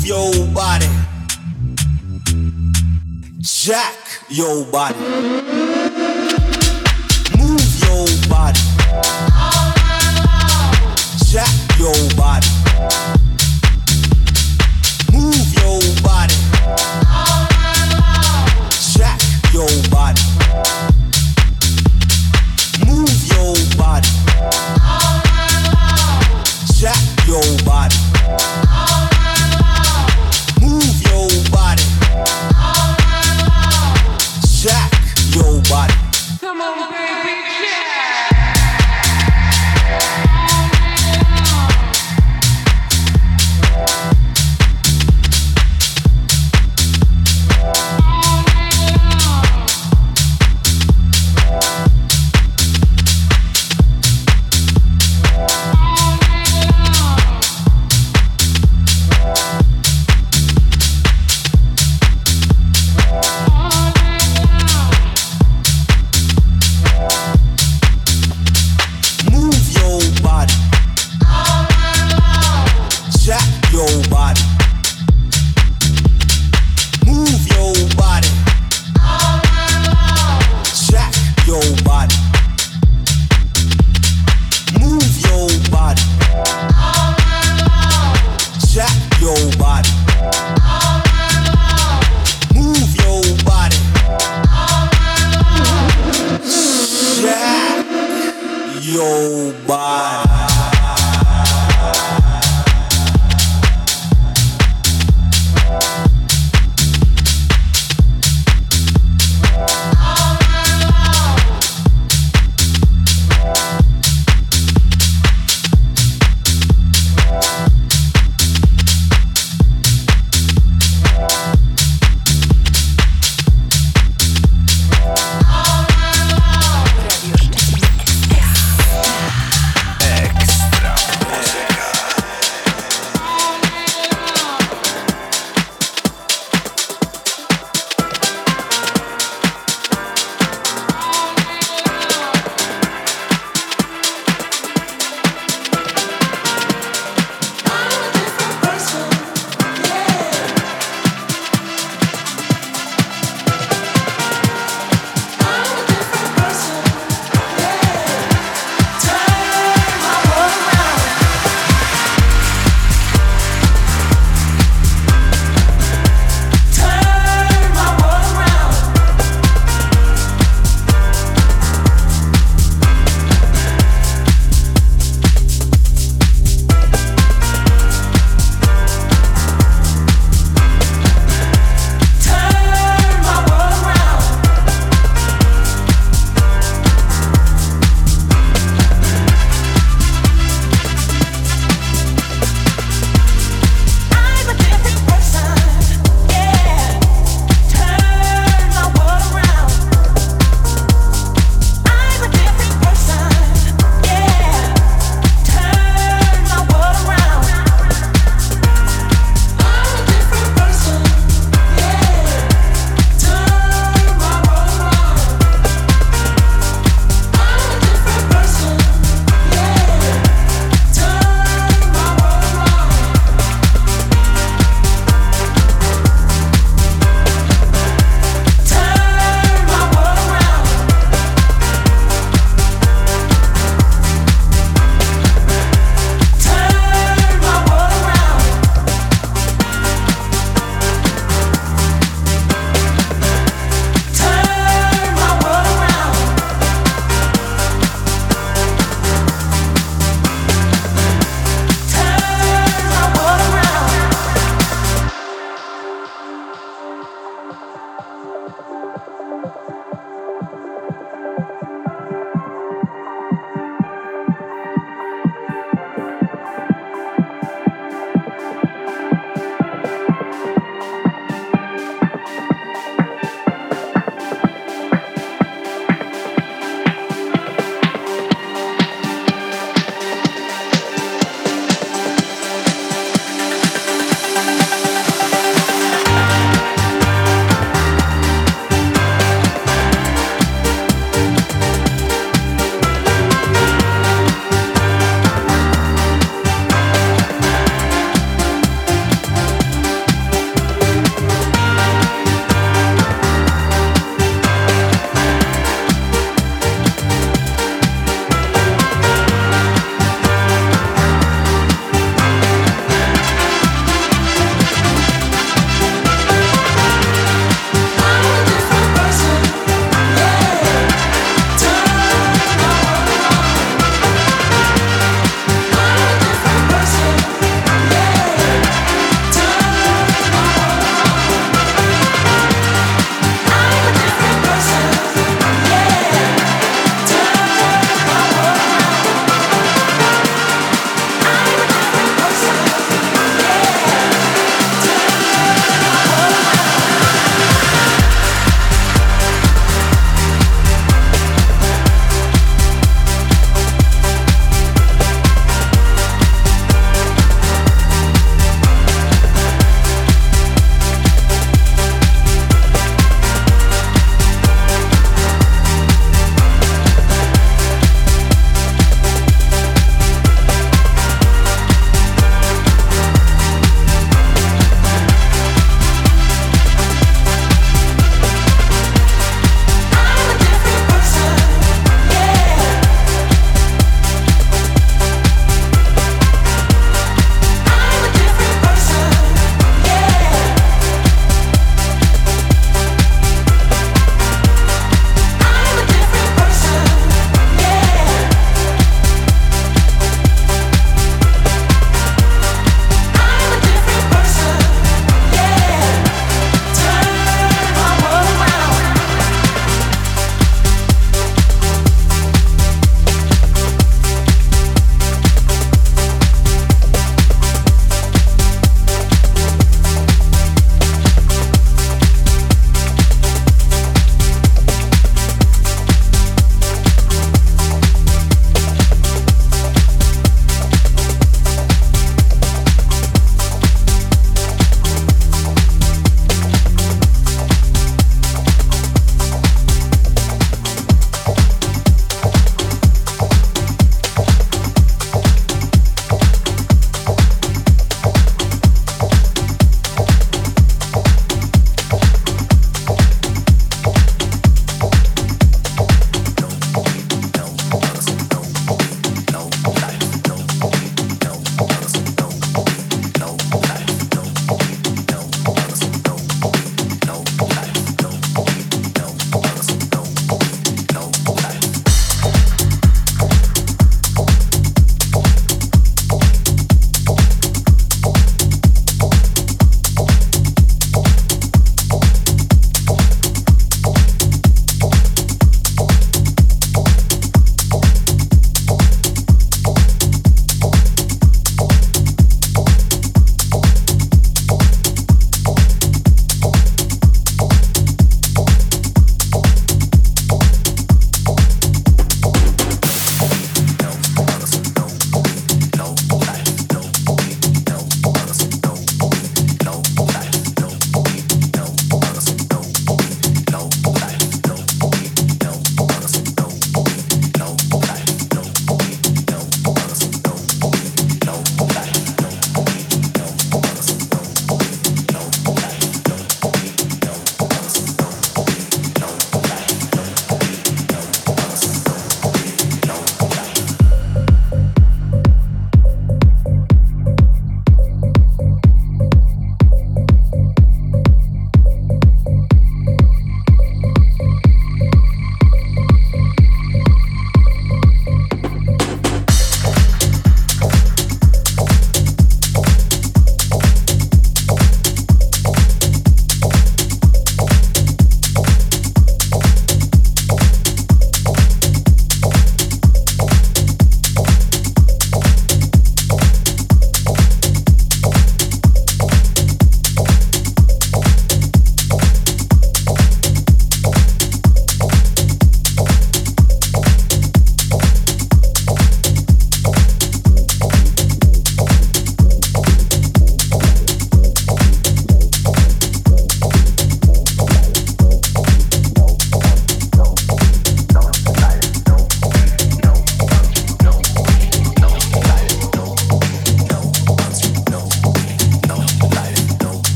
Move your body. Jack your body.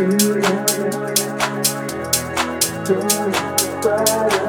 Feeling, feeling,